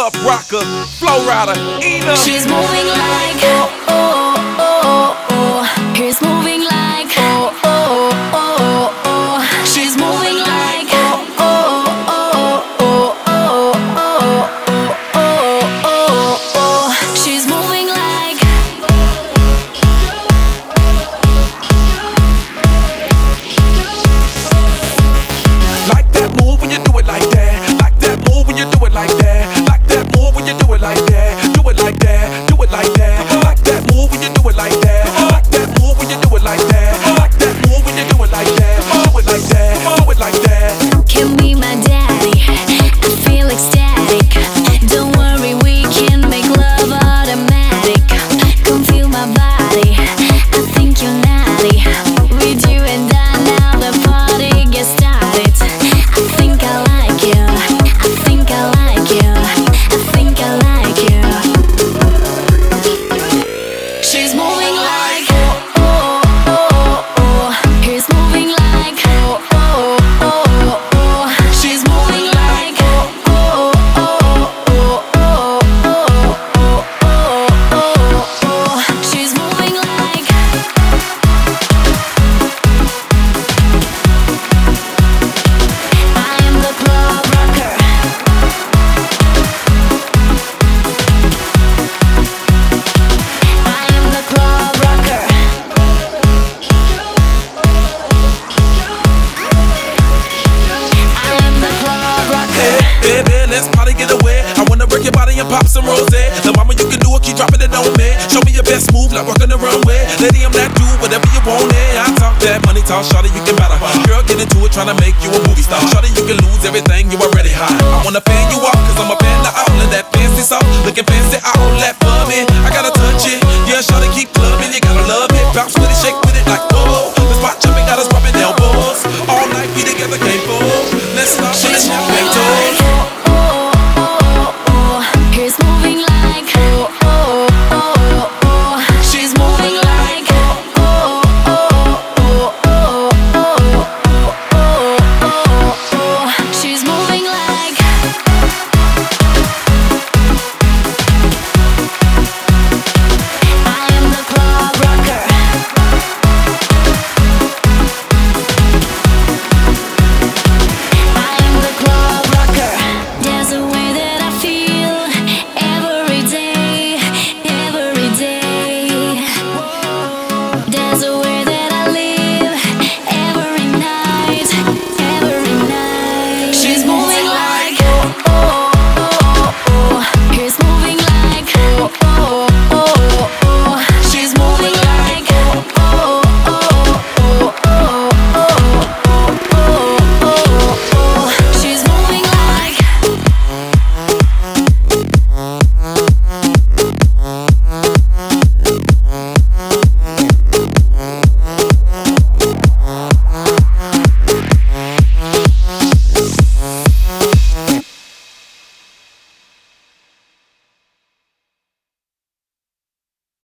club rocker, flow rider, Ena. She's moving like. Oh, oh. dropping it on me. Show me your best move, like walking the runway. Lady, I'm that dude, whatever you want it. I talk that money talk, shawty, you can matter. Girl, get into it, tryna make you a movie star. Shawty, you can lose everything, you already high. I wanna fan you up, cause I'm a fan of